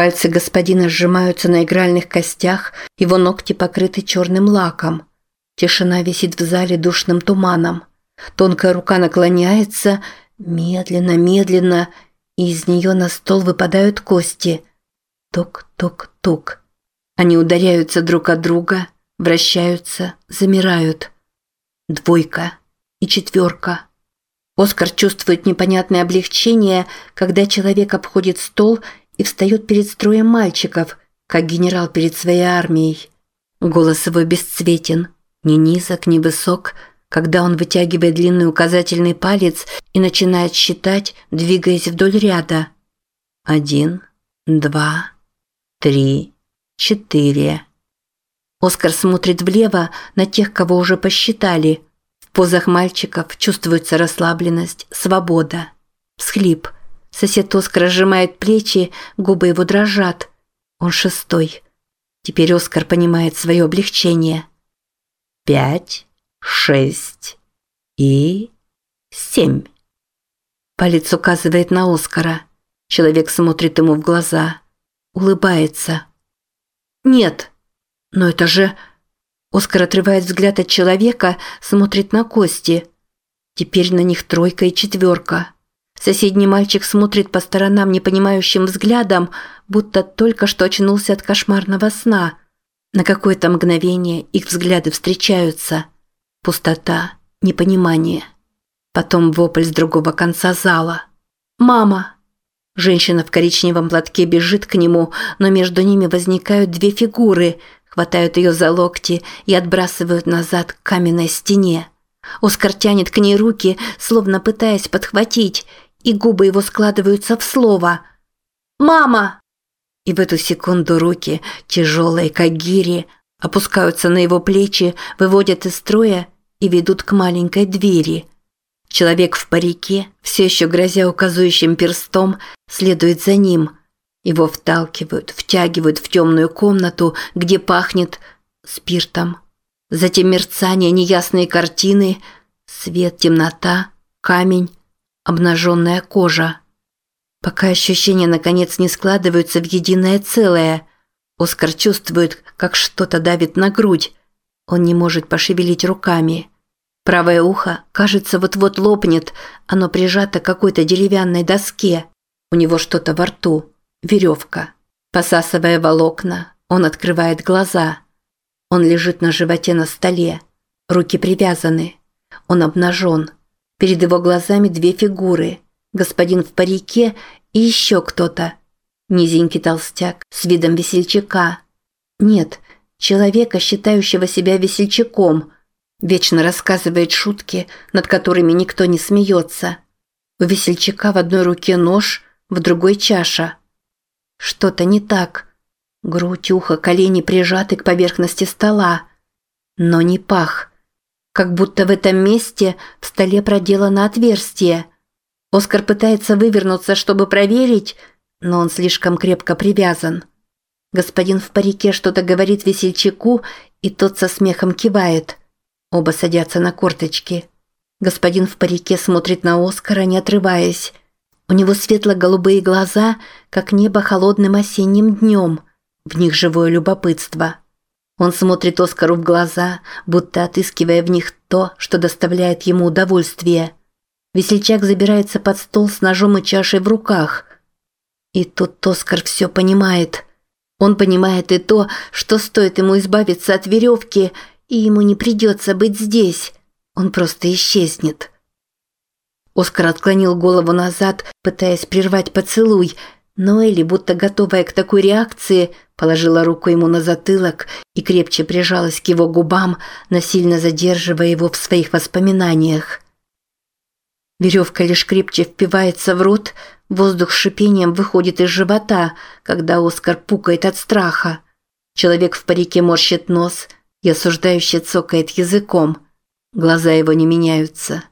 Пальцы господина сжимаются на игральных костях, его ногти покрыты черным лаком. Тишина висит в зале душным туманом. Тонкая рука наклоняется, медленно, медленно, и из нее на стол выпадают кости. Тук-тук-тук. Они ударяются друг от друга, вращаются, замирают. Двойка и четверка. Оскар чувствует непонятное облегчение, когда человек обходит стол и встает перед строем мальчиков, как генерал перед своей армией. Голос его бесцветен, ни низок, ни высок, когда он вытягивает длинный указательный палец и начинает считать, двигаясь вдоль ряда. Один, два, три, четыре. Оскар смотрит влево на тех, кого уже посчитали. В позах мальчиков чувствуется расслабленность, свобода. Всхлип – Сосед Оскара сжимает плечи, губы его дрожат. Он шестой. Теперь Оскар понимает свое облегчение. Пять, шесть и семь. Палец указывает на Оскара. Человек смотрит ему в глаза. Улыбается. «Нет, но это же...» Оскар отрывает взгляд от человека, смотрит на кости. Теперь на них тройка и четверка. Соседний мальчик смотрит по сторонам непонимающим взглядом, будто только что очнулся от кошмарного сна. На какое-то мгновение их взгляды встречаются. Пустота, непонимание. Потом вопль с другого конца зала. «Мама!» Женщина в коричневом платке бежит к нему, но между ними возникают две фигуры, хватают ее за локти и отбрасывают назад к каменной стене. Оскар тянет к ней руки, словно пытаясь подхватить, и губы его складываются в слово «Мама!». И в эту секунду руки, тяжелые, как гири, опускаются на его плечи, выводят из строя и ведут к маленькой двери. Человек в парике, все еще грозя указующим перстом, следует за ним. Его вталкивают, втягивают в темную комнату, где пахнет спиртом. Затем мерцание неясные картины, свет, темнота, камень, обнаженная кожа. Пока ощущения наконец не складываются в единое целое, Оскар чувствует, как что-то давит на грудь. Он не может пошевелить руками. Правое ухо, кажется, вот-вот лопнет, оно прижато к какой-то деревянной доске. У него что-то во рту, веревка. Посасывая волокна, он открывает глаза. Он лежит на животе на столе. Руки привязаны. Он обнажен. Перед его глазами две фигуры. Господин в парике и еще кто-то. Низенький толстяк с видом весельчака. Нет, человека, считающего себя весельчаком. Вечно рассказывает шутки, над которыми никто не смеется. У весельчака в одной руке нож, в другой чаша. Что-то не так. Грудь, ухо, колени прижаты к поверхности стола. Но не пах как будто в этом месте в столе проделано отверстие. Оскар пытается вывернуться, чтобы проверить, но он слишком крепко привязан. Господин в парике что-то говорит весельчаку, и тот со смехом кивает. Оба садятся на корточки. Господин в парике смотрит на Оскара, не отрываясь. У него светло-голубые глаза, как небо холодным осенним днем. В них живое любопытство. Он смотрит Оскару в глаза, будто отыскивая в них то, что доставляет ему удовольствие. Весельчак забирается под стол с ножом и чашей в руках. И тут Оскар все понимает. Он понимает и то, что стоит ему избавиться от веревки, и ему не придется быть здесь. Он просто исчезнет. Оскар отклонил голову назад, пытаясь прервать поцелуй, но Элли, будто готовая к такой реакции, положила руку ему на затылок и крепче прижалась к его губам, насильно задерживая его в своих воспоминаниях. Веревка лишь крепче впивается в рот, воздух с шипением выходит из живота, когда Оскар пукает от страха. Человек в парике морщит нос и осуждающе цокает языком. Глаза его не меняются.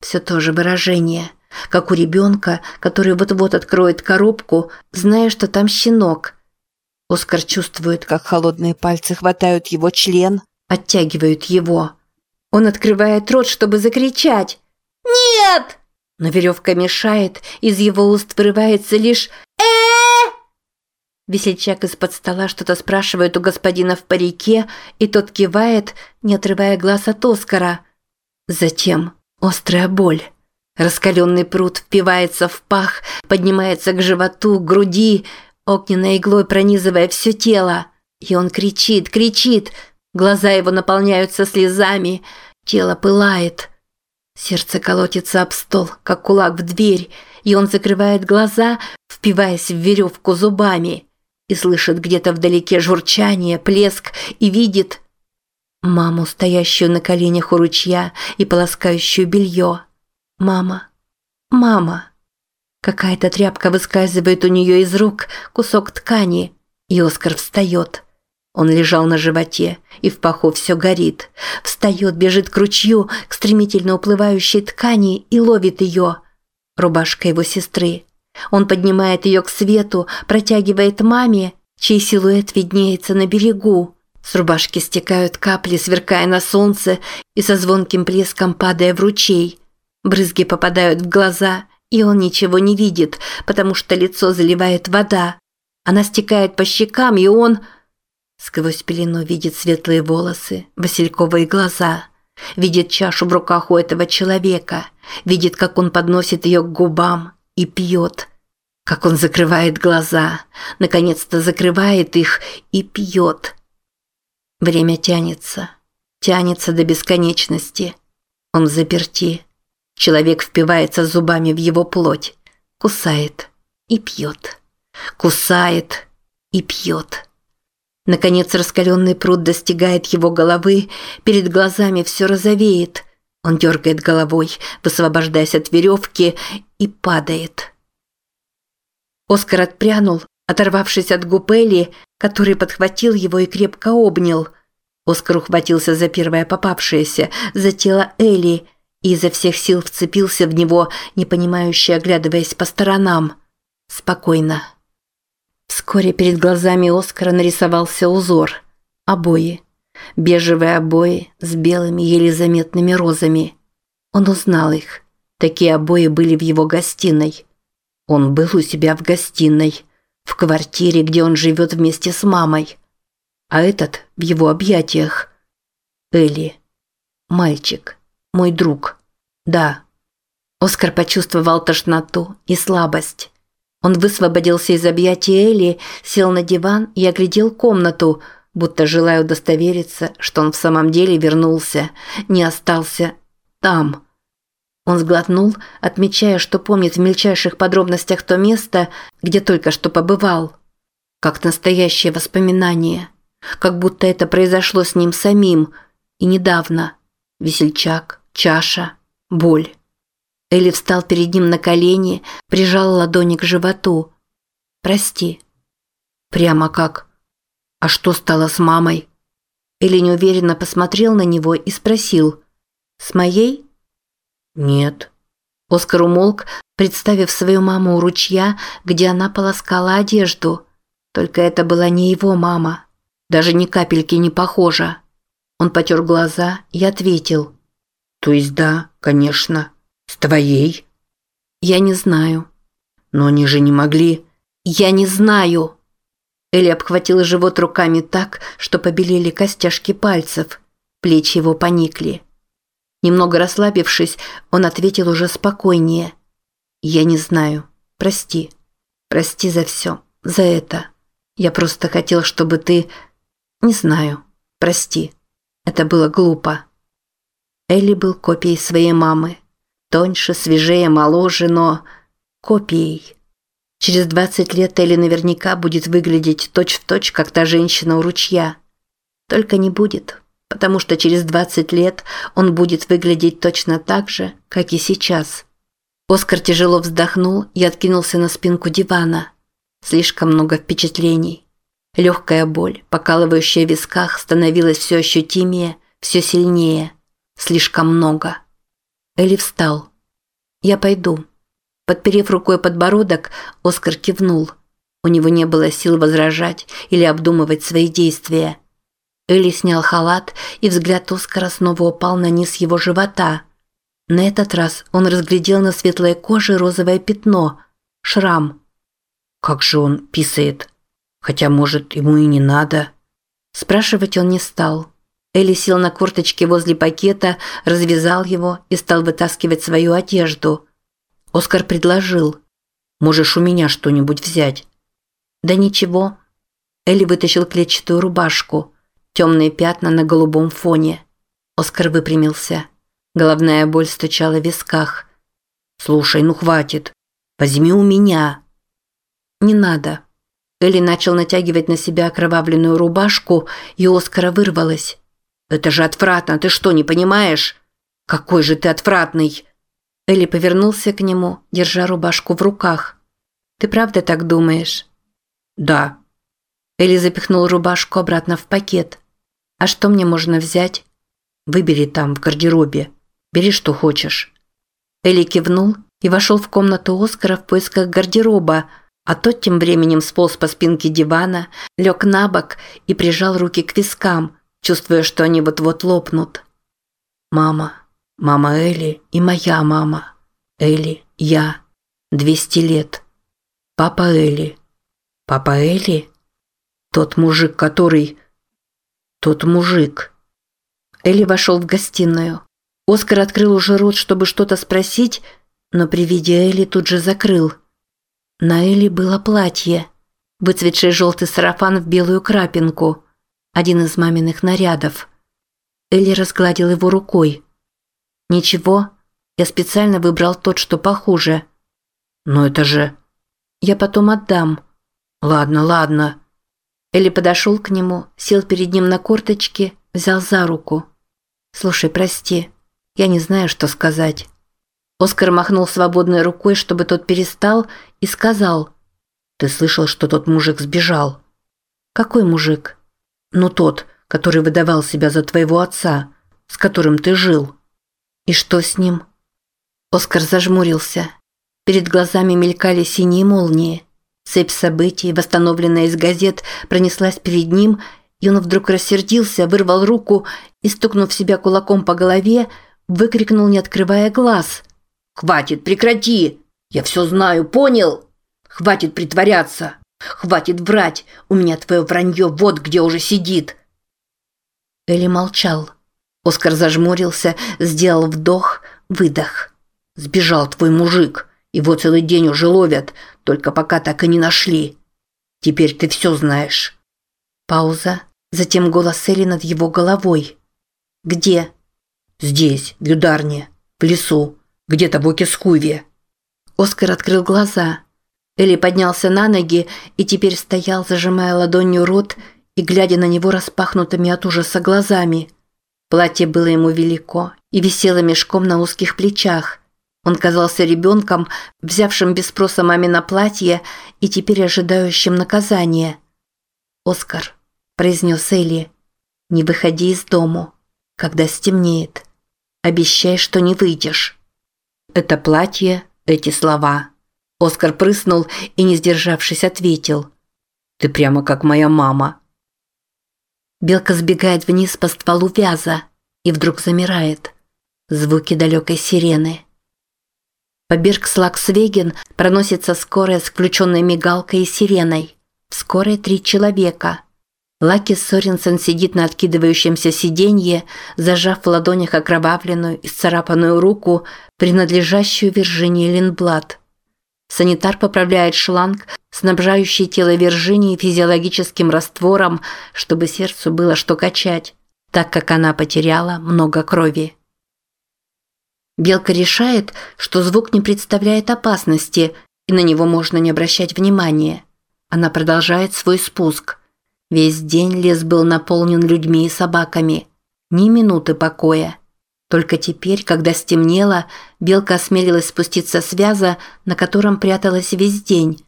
Все то же выражение, как у ребенка, который вот-вот откроет коробку, зная, что там щенок – Оскар чувствует, как холодные пальцы хватают его член, оттягивают его. Он открывает рот, чтобы закричать «Нет!» Но веревка мешает, из его уст вырывается лишь э Весельчак из-под стола что-то спрашивает у господина в парике, и тот кивает, не отрывая глаз от Оскара. Затем острая боль. Раскаленный пруд впивается в пах, поднимается к животу, к груди, огненной иглой пронизывая все тело. И он кричит, кричит. Глаза его наполняются слезами, тело пылает. Сердце колотится об стол, как кулак в дверь, и он закрывает глаза, впиваясь в веревку зубами и слышит где-то вдалеке журчание, плеск и видит маму, стоящую на коленях у ручья и полоскающую белье. Мама, мама. Какая-то тряпка выскальзывает у нее из рук, кусок ткани, и Оскар встает. Он лежал на животе, и в паху все горит. Встает, бежит к ручью, к стремительно уплывающей ткани и ловит ее. Рубашка его сестры. Он поднимает ее к свету, протягивает маме, чей силуэт виднеется на берегу. С рубашки стекают капли, сверкая на солнце и со звонким плеском падая в ручей. Брызги попадают в глаза, и он ничего не видит, потому что лицо заливает вода. Она стекает по щекам, и он... Сквозь пелену видит светлые волосы, васильковые глаза. Видит чашу в руках у этого человека. Видит, как он подносит ее к губам и пьет. Как он закрывает глаза, наконец-то закрывает их и пьет. Время тянется, тянется до бесконечности. Он заперти. Человек впивается зубами в его плоть, кусает и пьет. Кусает и пьет. Наконец раскаленный пруд достигает его головы, перед глазами все розовеет. Он дергает головой, высвобождаясь от веревки, и падает. Оскар отпрянул, оторвавшись от губ Элли, который подхватил его и крепко обнял. Оскар ухватился за первое попавшееся, за тело Элли, и изо всех сил вцепился в него, непонимающе оглядываясь по сторонам. Спокойно. Вскоре перед глазами Оскара нарисовался узор. Обои. Бежевые обои с белыми еле заметными розами. Он узнал их. Такие обои были в его гостиной. Он был у себя в гостиной, в квартире, где он живет вместе с мамой. А этот в его объятиях. Элли. Мальчик. Мой друг. Да. Оскар почувствовал тошноту и слабость. Он высвободился из объятий Элли, сел на диван и оглядел комнату, будто желая удостовериться, что он в самом деле вернулся, не остался там. Он сглотнул, отмечая, что помнит в мельчайших подробностях то место, где только что побывал. Как настоящее воспоминание. Как будто это произошло с ним самим. И недавно. Весельчак, чаша, боль. Элли встал перед ним на колени, прижал ладони к животу. «Прости». «Прямо как?» «А что стало с мамой?» Элли неуверенно посмотрел на него и спросил. «С моей?» «Нет». Оскар умолк, представив свою маму у ручья, где она полоскала одежду. Только это была не его мама. Даже ни капельки не похожа. Он потер глаза и ответил. «То есть да, конечно». «С твоей?» «Я не знаю». «Но они же не могли...» «Я не знаю!» Элли обхватила живот руками так, что побелели костяшки пальцев. Плечи его поникли. Немного расслабившись, он ответил уже спокойнее. «Я не знаю. Прости. Прости за все. За это. Я просто хотел, чтобы ты... Не знаю. Прости. Это было глупо». Элли был копией своей мамы. Тоньше, свежее, моложе, но копией. Через 20 лет Элли наверняка будет выглядеть точь-в-точь, точь, как та женщина у ручья. Только не будет, потому что через 20 лет он будет выглядеть точно так же, как и сейчас. Оскар тяжело вздохнул и откинулся на спинку дивана. Слишком много впечатлений. Легкая боль, покалывающая в висках, становилась все ощутимее, все сильнее. Слишком много. Элли встал. «Я пойду». Подперев рукой подбородок, Оскар кивнул. У него не было сил возражать или обдумывать свои действия. Элли снял халат, и взгляд Оскара снова упал на низ его живота. На этот раз он разглядел на светлой коже розовое пятно – шрам. «Как же он писает?» Хотя, может, ему и не надо. Спрашивать он не стал. Элли сел на корточки возле пакета, развязал его и стал вытаскивать свою одежду. Оскар предложил. «Можешь у меня что-нибудь взять?» «Да ничего». Элли вытащил клетчатую рубашку. Темные пятна на голубом фоне. Оскар выпрямился. Головная боль стучала в висках. «Слушай, ну хватит. Возьми у меня». «Не надо». Элли начал натягивать на себя окровавленную рубашку, и Оскара вырвалась. «Это же отвратно, ты что, не понимаешь? Какой же ты отвратный!» Элли повернулся к нему, держа рубашку в руках. «Ты правда так думаешь?» «Да». Элли запихнул рубашку обратно в пакет. «А что мне можно взять?» «Выбери там, в гардеробе. Бери, что хочешь». Элли кивнул и вошел в комнату Оскара в поисках гардероба, а тот тем временем сполз по спинке дивана, лег на бок и прижал руки к вискам – чувствуя, что они вот-вот лопнут. «Мама, мама Элли и моя мама. Элли, я. Двести лет. Папа Элли. Папа Элли? Тот мужик, который... Тот мужик». Элли вошел в гостиную. Оскар открыл уже рот, чтобы что-то спросить, но при виде Элли тут же закрыл. На Элли было платье. Выцветший желтый сарафан в белую крапинку – один из маминых нарядов. Элли разгладил его рукой. «Ничего, я специально выбрал тот, что похуже». «Но это же...» «Я потом отдам». «Ладно, ладно». Элли подошел к нему, сел перед ним на корточки, взял за руку. «Слушай, прости, я не знаю, что сказать». Оскар махнул свободной рукой, чтобы тот перестал, и сказал. «Ты слышал, что тот мужик сбежал?» «Какой мужик?» Ну тот, который выдавал себя за твоего отца, с которым ты жил. И что с ним? Оскар зажмурился. Перед глазами мелькали синие молнии. Цепь событий, восстановленная из газет, пронеслась перед ним, и он вдруг рассердился, вырвал руку и, стукнув себя кулаком по голове, выкрикнул, не открывая глаз. «Хватит, прекрати! Я все знаю, понял? Хватит притворяться!» Хватит врать, у меня твое вранье вот где уже сидит. Элли молчал. Оскар зажмурился, сделал вдох, выдох. Сбежал твой мужик, его целый день уже ловят, только пока так и не нашли. Теперь ты все знаешь. Пауза, затем голос Элли над его головой. Где? Здесь, в Юдарне, в лесу, где-то в Окискуве. Оскар открыл глаза. Элли поднялся на ноги и теперь стоял, зажимая ладонью рот и глядя на него распахнутыми от ужаса глазами. Платье было ему велико и висело мешком на узких плечах. Он казался ребенком, взявшим без спроса мамино платье и теперь ожидающим наказания. «Оскар», – произнес Элли, – «не выходи из дому, когда стемнеет. Обещай, что не выйдешь». Это платье, эти слова – Оскар прыснул и, не сдержавшись, ответил. «Ты прямо как моя мама». Белка сбегает вниз по стволу вяза и вдруг замирает. Звуки далекой сирены. По Бергслаксвеген проносится скорая с включенной мигалкой и сиреной. В скорой три человека. Лаки Соренсен сидит на откидывающемся сиденье, зажав в ладонях окровавленную и сцарапанную руку, принадлежащую Виржинии Линблад. Санитар поправляет шланг, снабжающий тело Виржинии физиологическим раствором, чтобы сердцу было что качать, так как она потеряла много крови. Белка решает, что звук не представляет опасности, и на него можно не обращать внимания. Она продолжает свой спуск. Весь день лес был наполнен людьми и собаками. Ни минуты покоя. Только теперь, когда стемнело, белка осмелилась спуститься с вяза, на котором пряталась весь день.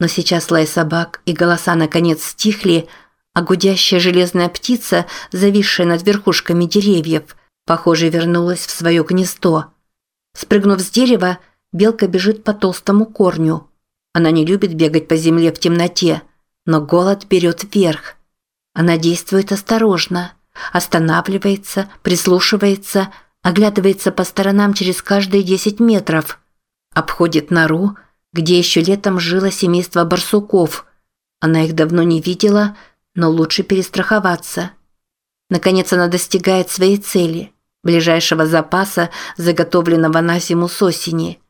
Но сейчас лай собак и голоса наконец стихли, а гудящая железная птица, зависшая над верхушками деревьев, похоже, вернулась в свое гнездо. Спрыгнув с дерева, белка бежит по толстому корню. Она не любит бегать по земле в темноте, но голод берет вверх. Она действует осторожно – останавливается, прислушивается, оглядывается по сторонам через каждые 10 метров, обходит нору, где еще летом жило семейство барсуков. Она их давно не видела, но лучше перестраховаться. Наконец она достигает своей цели – ближайшего запаса, заготовленного на зиму с осени.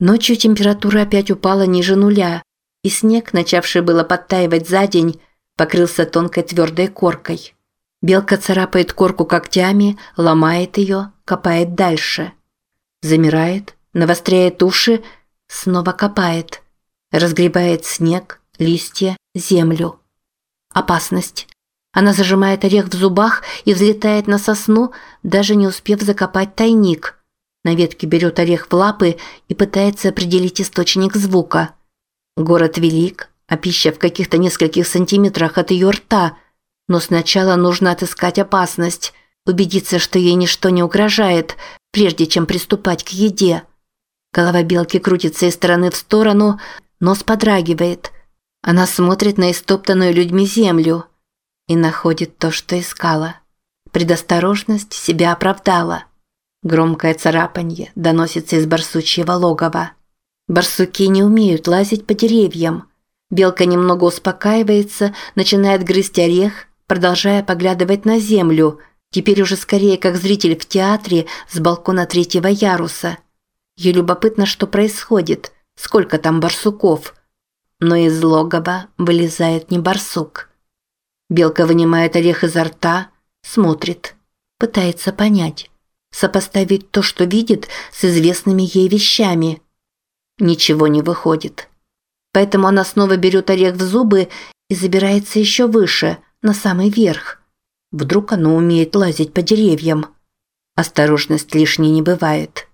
Ночью температура опять упала ниже нуля, и снег, начавший было подтаивать за день, покрылся тонкой твердой коркой. Белка царапает корку когтями, ломает ее, копает дальше. Замирает, навостряет уши, снова копает. Разгребает снег, листья, землю. Опасность. Она зажимает орех в зубах и взлетает на сосну, даже не успев закопать тайник. На ветке берет орех в лапы и пытается определить источник звука. Город велик, а пища в каких-то нескольких сантиметрах от ее рта. Но сначала нужно отыскать опасность, убедиться, что ей ничто не угрожает, прежде чем приступать к еде. Голова белки крутится из стороны в сторону, нос подрагивает. Она смотрит на истоптанную людьми землю и находит то, что искала. Предосторожность себя оправдала. Громкое царапанье доносится из барсучьего логова. Барсуки не умеют лазить по деревьям. Белка немного успокаивается, начинает грызть орех, продолжая поглядывать на землю, теперь уже скорее как зритель в театре с балкона третьего яруса. Ей любопытно, что происходит, сколько там барсуков. Но из логова вылезает не барсук. Белка вынимает орех изо рта, смотрит, пытается понять, сопоставить то, что видит, с известными ей вещами. Ничего не выходит. Поэтому она снова берет орех в зубы и забирается еще выше, на самый верх. Вдруг оно умеет лазить по деревьям. Осторожность лишней не бывает.